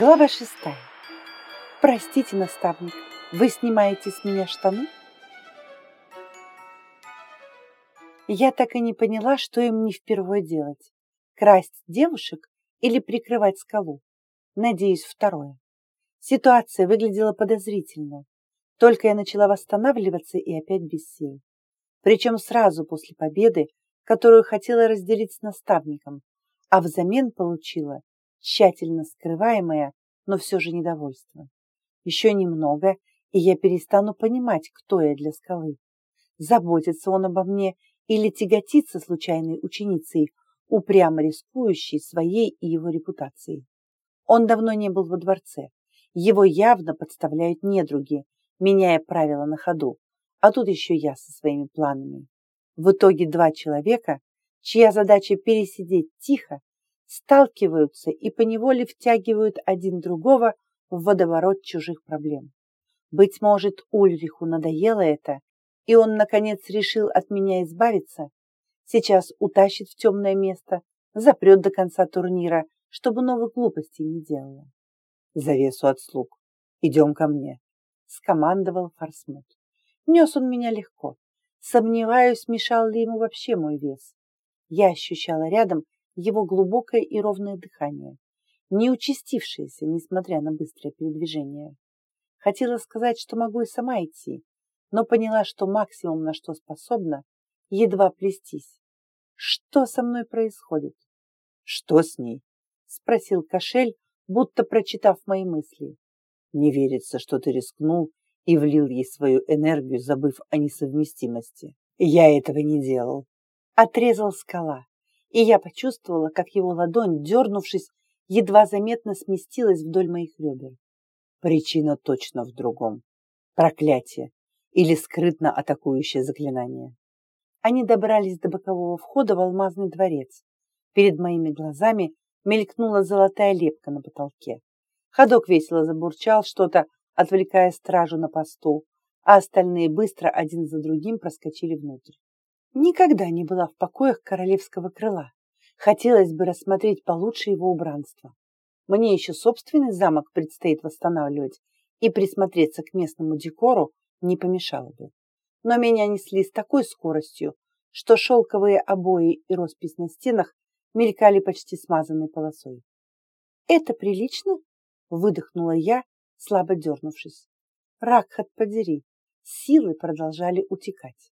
Глава шестая. Простите, наставник, вы снимаете с меня штаны? Я так и не поняла, что им не впервые делать. Красть девушек или прикрывать скалу? Надеюсь, второе. Ситуация выглядела подозрительно. Только я начала восстанавливаться и опять без сил. Причем сразу после победы, которую хотела разделить с наставником, а взамен получила тщательно скрываемое, но все же недовольство. Еще немного, и я перестану понимать, кто я для скалы. Заботится он обо мне или тяготится случайной ученицей, упрямо рискующей своей и его репутацией. Он давно не был во дворце. Его явно подставляют недруги, меняя правила на ходу. А тут еще я со своими планами. В итоге два человека, чья задача пересидеть тихо, сталкиваются и поневоле втягивают один другого в водоворот чужих проблем. Быть может, Ульриху надоело это, и он, наконец, решил от меня избавиться. Сейчас утащит в темное место, запрет до конца турнира, чтобы новых глупостей не делала. Завесу от слуг. Идем ко мне, скомандовал Фарсмут. Нес он меня легко. Сомневаюсь, мешал ли ему вообще мой вес. Я ощущала рядом его глубокое и ровное дыхание, не участившееся, несмотря на быстрое передвижение. Хотела сказать, что могу и сама идти, но поняла, что максимум, на что способна, едва плестись. Что со мной происходит? Что с ней? Спросил Кошель, будто прочитав мои мысли. Не верится, что ты рискнул и влил ей свою энергию, забыв о несовместимости. Я этого не делал. Отрезал скала и я почувствовала, как его ладонь, дернувшись, едва заметно сместилась вдоль моих ребер. Причина точно в другом. Проклятие или скрытно атакующее заклинание. Они добрались до бокового входа в алмазный дворец. Перед моими глазами мелькнула золотая лепка на потолке. Ходок весело забурчал что-то, отвлекая стражу на посту, а остальные быстро один за другим проскочили внутрь. Никогда не была в покоях королевского крыла. Хотелось бы рассмотреть получше его убранство. Мне еще собственный замок предстоит восстанавливать, и присмотреться к местному декору не помешало бы. Но меня несли с такой скоростью, что шелковые обои и роспись на стенах мелькали почти смазанной полосой. «Это прилично?» — выдохнула я, слабо дернувшись. «Ракхат подери!» Силы продолжали утекать.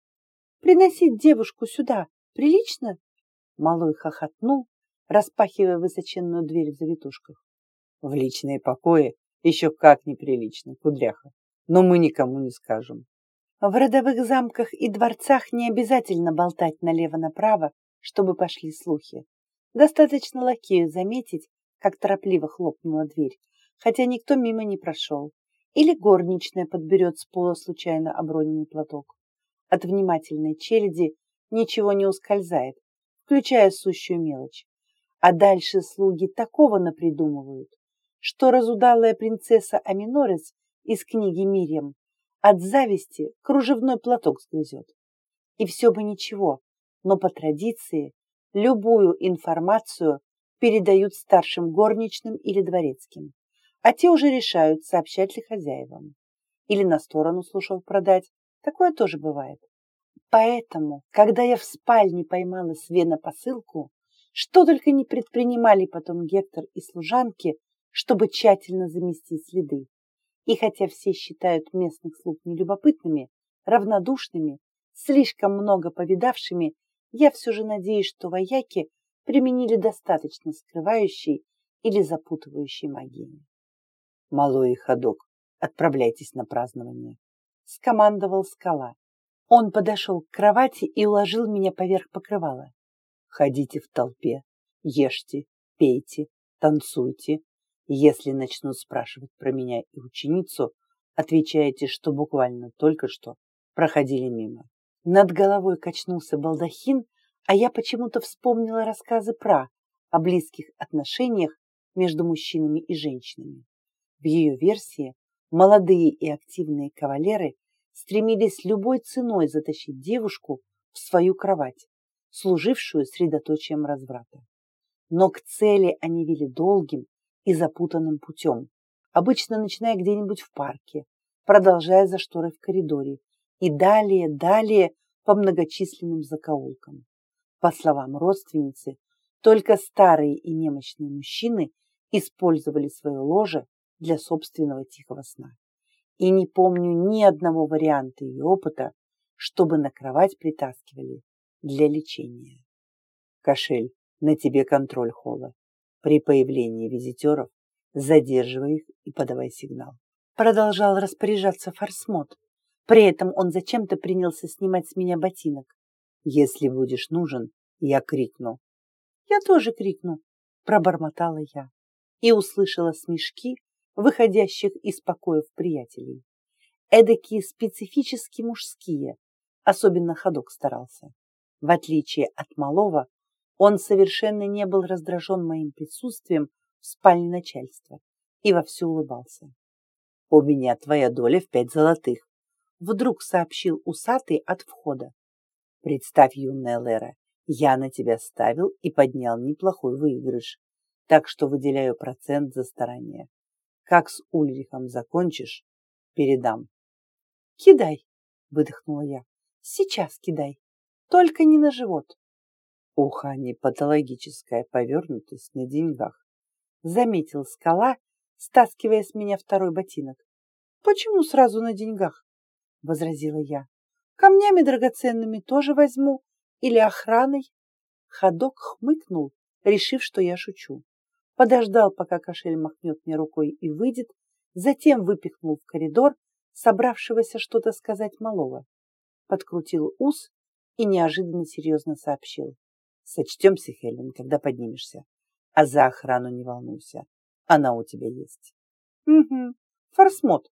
Приносить девушку сюда прилично? Малой хохотнул, распахивая высоченную дверь в завитушках. В личные покои еще как неприлично, кудряха. Но мы никому не скажем. В родовых замках и дворцах не обязательно болтать налево-направо, чтобы пошли слухи. Достаточно лакею заметить, как торопливо хлопнула дверь, хотя никто мимо не прошел. Или горничная подберет с пола случайно оброненный платок. От внимательной челяди ничего не ускользает, включая сущую мелочь. А дальше слуги такого напридумывают, что разудалая принцесса Аминорес из книги Мирьям от зависти кружевной платок сгрызет. И все бы ничего, но по традиции любую информацию передают старшим горничным или дворецким, а те уже решают, сообщать ли хозяевам. Или на сторону слушал продать, Такое тоже бывает. Поэтому, когда я в спальне поймала Свена посылку, что только не предпринимали потом Гектор и служанки, чтобы тщательно замести следы. И хотя все считают местных слуг нелюбопытными, равнодушными, слишком много повидавшими, я все же надеюсь, что вояки применили достаточно скрывающей или запутывающей магии. Малой ходок, отправляйтесь на празднование скомандовал скала. Он подошел к кровати и уложил меня поверх покрывала. Ходите в толпе, ешьте, пейте, танцуйте. Если начнут спрашивать про меня и ученицу, отвечаете, что буквально только что проходили мимо. Над головой качнулся балдахин, а я почему-то вспомнила рассказы про о близких отношениях между мужчинами и женщинами. В ее версии молодые и активные кавалеры стремились любой ценой затащить девушку в свою кровать, служившую средоточием разврата. Но к цели они вели долгим и запутанным путем, обычно начиная где-нибудь в парке, продолжая за шторой в коридоре и далее, далее по многочисленным закоулкам. По словам родственницы, только старые и немощные мужчины использовали свое ложе для собственного тихого сна. И не помню ни одного варианта ее опыта, чтобы на кровать притаскивали для лечения. Кошель, на тебе контроль холла. При появлении визитеров задерживай их и подавай сигнал. Продолжал распоряжаться Форсмот. При этом он зачем-то принялся снимать с меня ботинок. Если будешь нужен, я крикну. Я тоже крикну, пробормотала я и услышала смешки, выходящих из покоев приятелей. Эдакие специфически мужские, особенно ходок старался. В отличие от малого, он совершенно не был раздражен моим присутствием в спальне начальства и вовсю улыбался. «У меня твоя доля в пять золотых», — вдруг сообщил усатый от входа. «Представь, юная Лера, я на тебя ставил и поднял неплохой выигрыш, так что выделяю процент за старание. Как с Ульрихом закончишь, передам». «Кидай», — выдохнула я, — «сейчас кидай, только не на живот». У Хани патологическая повернутость на деньгах. Заметил скала, стаскивая с меня второй ботинок. Почему сразу на деньгах? Возразила я. Камнями драгоценными тоже возьму. Или охраной. Ходок хмыкнул, решив, что я шучу. Подождал, пока кошель махнет мне рукой и выйдет, затем выпихнул в коридор, собравшегося что-то сказать малого. Подкрутил ус и неожиданно серьезно сообщил. Сочтемся, Хелен, когда поднимешься. А за охрану не волнуйся. Она у тебя есть. Угу. Форсмот,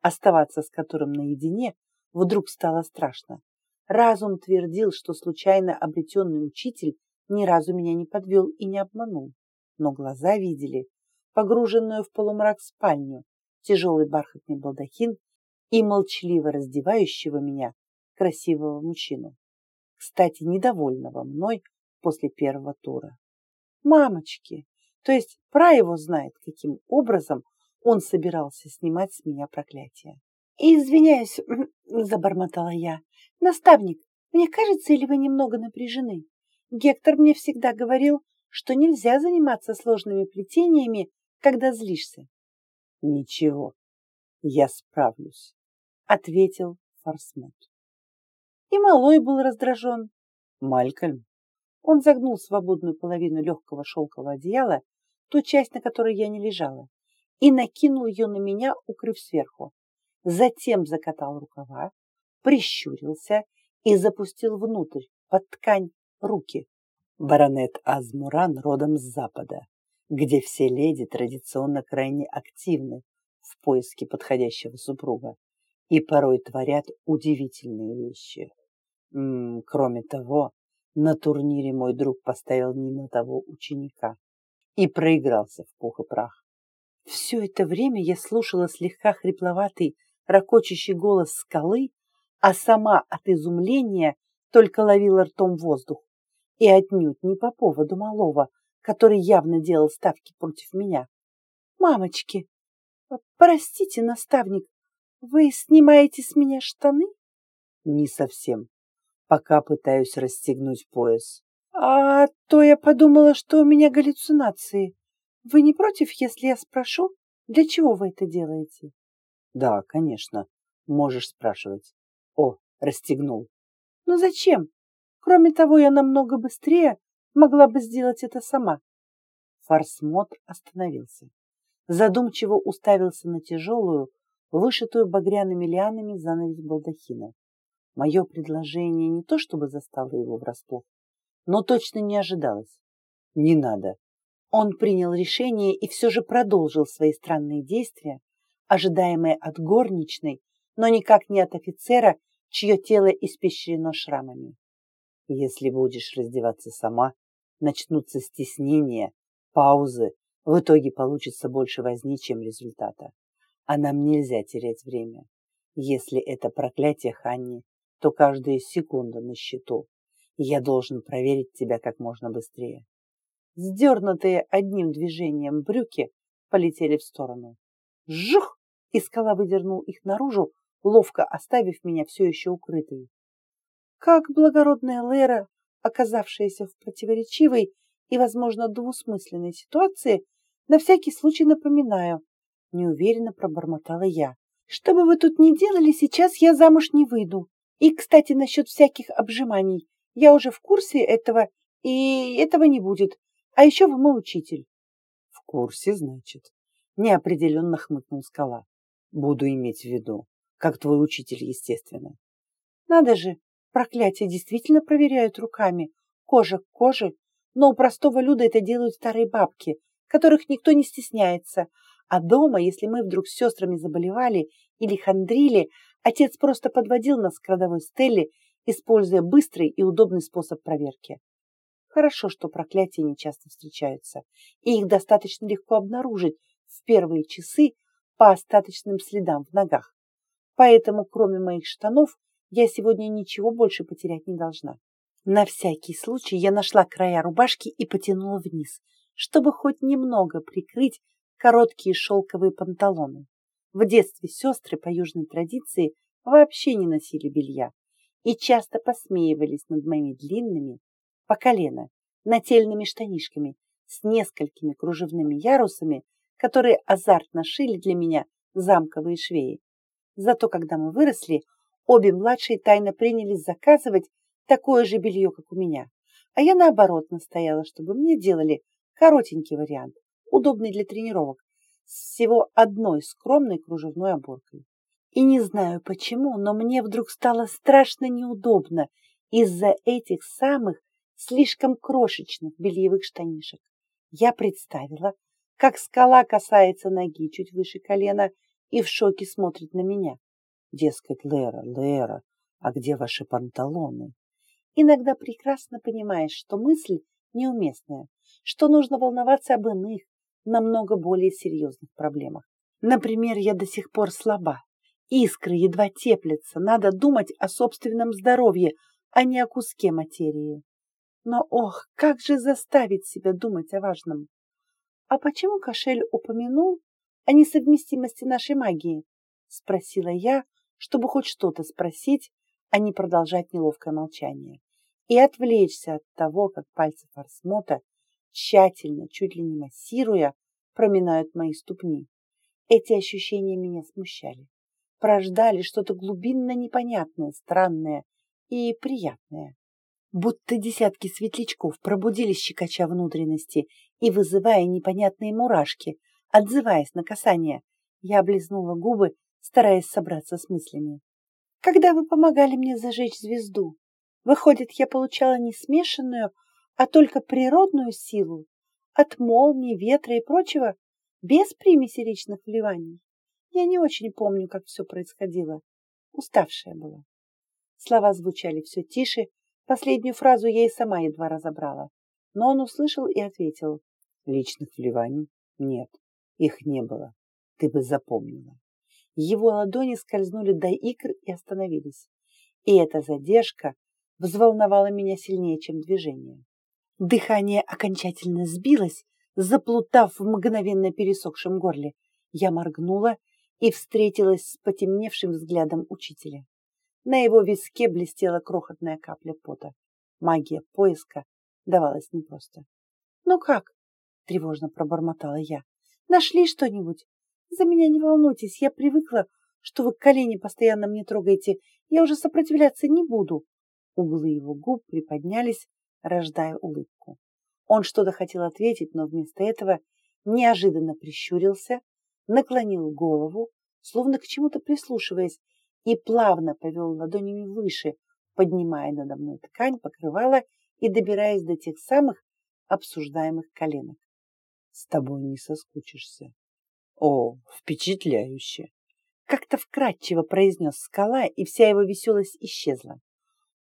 оставаться с которым наедине, вдруг стало страшно. Разум твердил, что случайно обретенный учитель ни разу меня не подвел и не обманул. Но глаза видели погруженную в полумрак спальню, тяжелый бархатный балдахин и молчаливо раздевающего меня красивого мужчину. Кстати, недовольного мной после первого тура. Мамочки! То есть про его знает, каким образом он собирался снимать с меня проклятие. «Извиняюсь», — забормотала я. «Наставник, мне кажется, или вы немного напряжены? Гектор мне всегда говорил, что нельзя заниматься сложными плетениями, когда злишься». «Ничего, я справлюсь», — ответил Форсмут. И малой был раздражен. «Малькольм, он загнул свободную половину легкого шелкового одеяла, ту часть, на которой я не лежала, и накинул ее на меня, укрыв сверху. Затем закатал рукава, прищурился и запустил внутрь, под ткань, руки. Баронет Азмуран родом с запада, где все леди традиционно крайне активны в поиске подходящего супруга и порой творят удивительные вещи. М -м, кроме того, на турнире мой друг поставил не на того ученика и проигрался в пух и прах. Все это время я слушала слегка хрипловатый, ракочущий голос скалы, а сама от изумления только ловила ртом воздух. И отнюдь не по поводу малого, который явно делал ставки против меня. «Мамочки, простите, наставник, вы снимаете с меня штаны?» «Не совсем пока пытаюсь расстегнуть пояс. А то я подумала, что у меня галлюцинации. Вы не против, если я спрошу, для чего вы это делаете? Да, конечно, можешь спрашивать. О, расстегнул. Но зачем? Кроме того, я намного быстрее могла бы сделать это сама. Фарсмот остановился. Задумчиво уставился на тяжелую, вышитую багряными лианами занавес балдахина. Мое предложение не то чтобы застало его врасплох, но точно не ожидалось. Не надо. Он принял решение и все же продолжил свои странные действия, ожидаемые от горничной, но никак не от офицера, чье тело испещрено шрамами. Если будешь раздеваться сама, начнутся стеснения, паузы, в итоге получится больше возни, чем результата. А нам нельзя терять время. Если это проклятие Ханни, то каждая секунда на счету. Я должен проверить тебя как можно быстрее. Сдернутые одним движением брюки полетели в сторону. Жух! И скала выдернул их наружу, ловко оставив меня все еще укрытой. Как благородная Лера, оказавшаяся в противоречивой и, возможно, двусмысленной ситуации, на всякий случай напоминаю, неуверенно пробормотала я. Что бы вы тут ни делали, сейчас я замуж не выйду. И, кстати, насчет всяких обжиманий. Я уже в курсе этого, и этого не будет. А еще вы мой учитель. В курсе, значит. Неопределенно хмыкнул скала. Буду иметь в виду, как твой учитель, естественно. Надо же, проклятие действительно проверяют руками, кожа к коже, но у простого люда это делают старые бабки, которых никто не стесняется. А дома, если мы вдруг с сестрами заболевали или хандрили, отец просто подводил нас к родовой стеле, используя быстрый и удобный способ проверки. Хорошо, что проклятия не часто встречаются, и их достаточно легко обнаружить в первые часы по остаточным следам в ногах. Поэтому, кроме моих штанов, я сегодня ничего больше потерять не должна. На всякий случай я нашла края рубашки и потянула вниз, чтобы хоть немного прикрыть короткие шелковые панталоны. В детстве сестры по южной традиции вообще не носили белья и часто посмеивались над моими длинными, по колено, нательными штанишками с несколькими кружевными ярусами, которые азартно шили для меня замковые швеи. Зато когда мы выросли, обе младшие тайно принялись заказывать такое же белье, как у меня. А я наоборот настояла, чтобы мне делали коротенький вариант, удобный для тренировок, с всего одной скромной кружевной оборкой. И не знаю почему, но мне вдруг стало страшно неудобно из-за этих самых слишком крошечных бельевых штанишек. Я представила, как скала касается ноги чуть выше колена и в шоке смотрит на меня. Дескать, Лера, Лера, а где ваши панталоны? Иногда прекрасно понимаешь, что мысль неуместная, что нужно волноваться об иных, намного более серьезных проблемах. Например, я до сих пор слаба. Искры едва теплятся, надо думать о собственном здоровье, а не о куске материи. Но ох, как же заставить себя думать о важном? А почему Кошель упомянул о несовместимости нашей магии? Спросила я, чтобы хоть что-то спросить, а не продолжать неловкое молчание. И отвлечься от того, как пальцы Фарсмота, тщательно, чуть ли не массируя, проминают мои ступни. Эти ощущения меня смущали. Прождали что-то глубинно непонятное, странное и приятное. Будто десятки светлячков пробудились щекоча внутренности и вызывая непонятные мурашки, отзываясь на касание. Я облизнула губы, стараясь собраться с мыслями. Когда вы помогали мне зажечь звезду, выходит, я получала не смешанную, а только природную силу от молнии, ветра и прочего, без примеси личных вливаний. Я не очень помню, как все происходило. Уставшая была. Слова звучали все тише, последнюю фразу я и сама едва разобрала. Но он услышал и ответил. Личных вливаний? Нет, их не было. Ты бы запомнила. Его ладони скользнули до икр и остановились. И эта задержка взволновала меня сильнее, чем движение. Дыхание окончательно сбилось, заплутав в мгновенно пересохшем горле. Я моргнула и встретилась с потемневшим взглядом учителя. На его виске блестела крохотная капля пота. Магия поиска давалась непросто. «Ну как?» — тревожно пробормотала я. «Нашли что-нибудь? За меня не волнуйтесь, я привыкла, что вы колени постоянно мне трогаете. Я уже сопротивляться не буду». Углы его губ приподнялись, рождая улыбку. Он что-то хотел ответить, но вместо этого неожиданно прищурился, наклонил голову, словно к чему-то прислушиваясь, и плавно повел ладонями выше, поднимая надо мной ткань покрывала и добираясь до тех самых обсуждаемых коленок. С тобой не соскучишься. О, впечатляюще! Как-то вкратчиво произнес скала, и вся его веселость исчезла.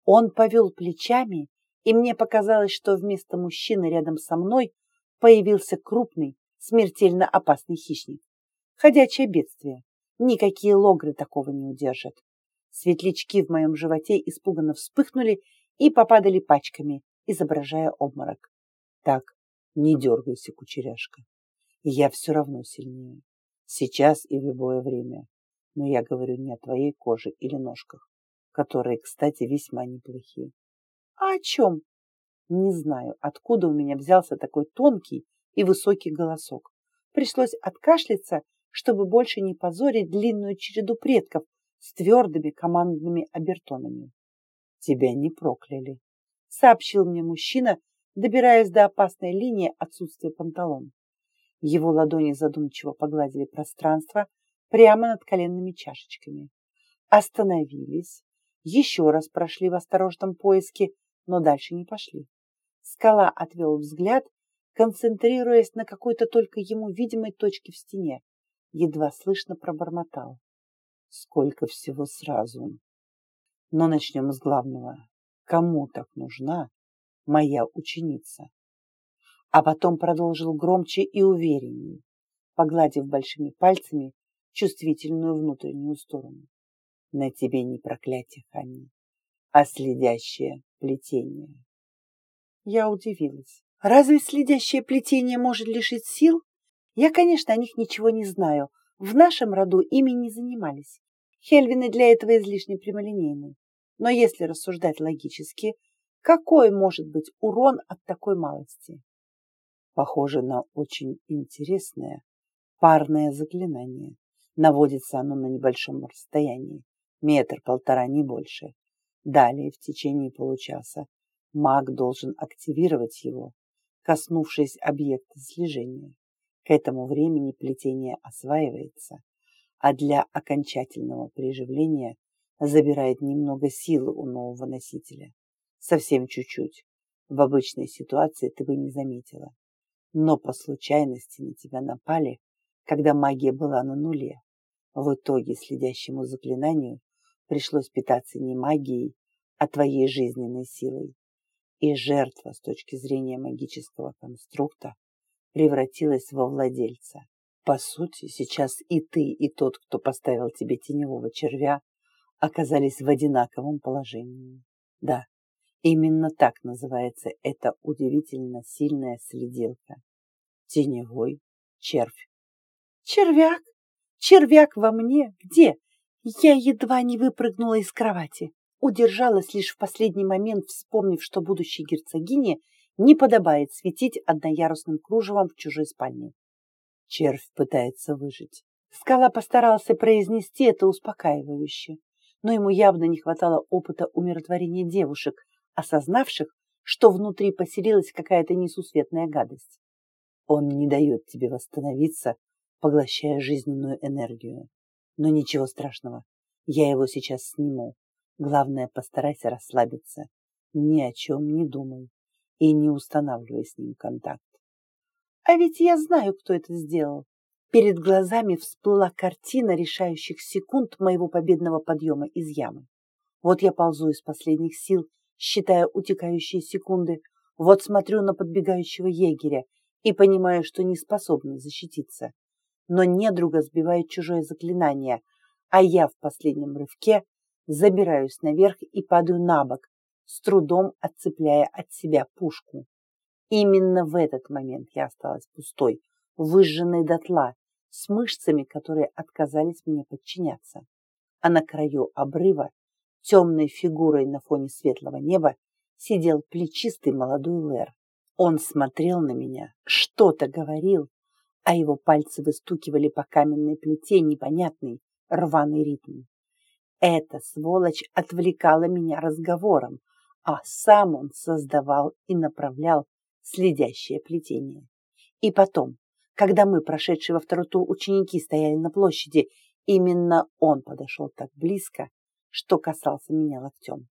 Он повел плечами, и мне показалось, что вместо мужчины рядом со мной появился крупный, смертельно опасный хищник. Ходячее бедствие. Никакие логры такого не удержат. Светлячки в моем животе испуганно вспыхнули и попадали пачками, изображая обморок. Так, не дергайся, кучеряшка. Я все равно сильнее. Сейчас и в любое время. Но я говорю не о твоей коже или ножках, которые, кстати, весьма неплохие. А о чем? Не знаю, откуда у меня взялся такой тонкий и высокий голосок. Пришлось откашляться, чтобы больше не позорить длинную череду предков с твердыми командными обертонами. Тебя не прокляли, сообщил мне мужчина, добираясь до опасной линии отсутствия панталон. Его ладони задумчиво погладили пространство прямо над коленными чашечками. Остановились, еще раз прошли в осторожном поиске, но дальше не пошли. Скала отвел взгляд, концентрируясь на какой-то только ему видимой точке в стене. Едва слышно пробормотал. Сколько всего сразу. Но начнем с главного. Кому так нужна моя ученица? А потом продолжил громче и увереннее, погладив большими пальцами чувствительную внутреннюю сторону. На тебе не проклятие, Хани, а следящее плетение. Я удивилась. Разве следящее плетение может лишить сил? Я, конечно, о них ничего не знаю. В нашем роду ими не занимались. Хельвины для этого излишне прямолинейны. Но если рассуждать логически, какой может быть урон от такой малости? Похоже на очень интересное парное заклинание. Наводится оно на небольшом расстоянии, метр-полтора, не больше. Далее, в течение получаса, маг должен активировать его, коснувшись объекта слежения. К этому времени плетение осваивается, а для окончательного приживления забирает немного силы у нового носителя. Совсем чуть-чуть. В обычной ситуации ты бы не заметила но по случайности на тебя напали, когда магия была на нуле. В итоге следящему заклинанию пришлось питаться не магией, а твоей жизненной силой. И жертва с точки зрения магического конструкта превратилась во владельца. По сути, сейчас и ты, и тот, кто поставил тебе теневого червя, оказались в одинаковом положении. Да, именно так называется эта удивительно сильная следилка теневой червь. Червяк? Червяк во мне? Где? Я едва не выпрыгнула из кровати. Удержалась лишь в последний момент, вспомнив, что будущей герцогине не подобает светить одноярусным кружевом в чужой спальне. Червь пытается выжить. Скала постарался произнести это успокаивающе, но ему явно не хватало опыта умиротворения девушек, осознавших, что внутри поселилась какая-то несусветная гадость. Он не дает тебе восстановиться, поглощая жизненную энергию. Но ничего страшного, я его сейчас сниму. Главное, постарайся расслабиться. Ни о чем не думай и не устанавливай с ним контакт. А ведь я знаю, кто это сделал. Перед глазами всплыла картина решающих секунд моего победного подъема из ямы. Вот я ползу из последних сил, считая утекающие секунды. Вот смотрю на подбегающего егеря и понимаю, что не способна защититься. Но недруга сбивает чужое заклинание, а я в последнем рывке забираюсь наверх и падаю на бок, с трудом отцепляя от себя пушку. Именно в этот момент я осталась пустой, выжженной дотла, с мышцами, которые отказались мне подчиняться. А на краю обрыва, темной фигурой на фоне светлого неба, сидел плечистый молодой Лэр. Он смотрел на меня, что-то говорил, а его пальцы выстукивали по каменной плите непонятный рваный ритм. Эта сволочь отвлекала меня разговором, а сам он создавал и направлял следящее плетение. И потом, когда мы, прошедшие во второй тур ученики, стояли на площади, именно он подошел так близко, что касался меня локтем.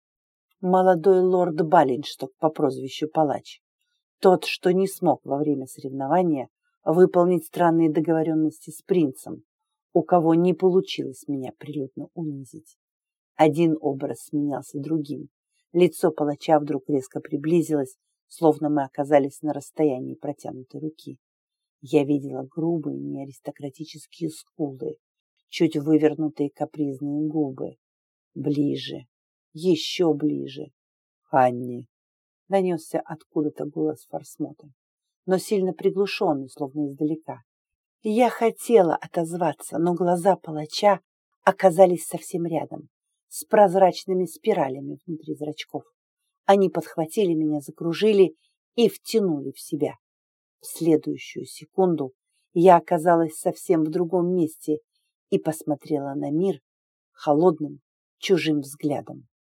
Молодой лорд Баллиншток по прозвищу Палач. Тот, что не смог во время соревнования выполнить странные договоренности с принцем, у кого не получилось меня прилюдно унизить. Один образ сменялся другим. Лицо палача вдруг резко приблизилось, словно мы оказались на расстоянии протянутой руки. Я видела грубые неаристократические скулы, чуть вывернутые капризные губы. Ближе, еще ближе. Ханни, донесся откуда-то голос Форсмота, но сильно приглушенный, словно издалека. Я хотела отозваться, но глаза палача оказались совсем рядом, с прозрачными спиралями внутри зрачков. Они подхватили меня, закружили и втянули в себя. В следующую секунду я оказалась совсем в другом месте и посмотрела на мир холодным, чужим взглядом.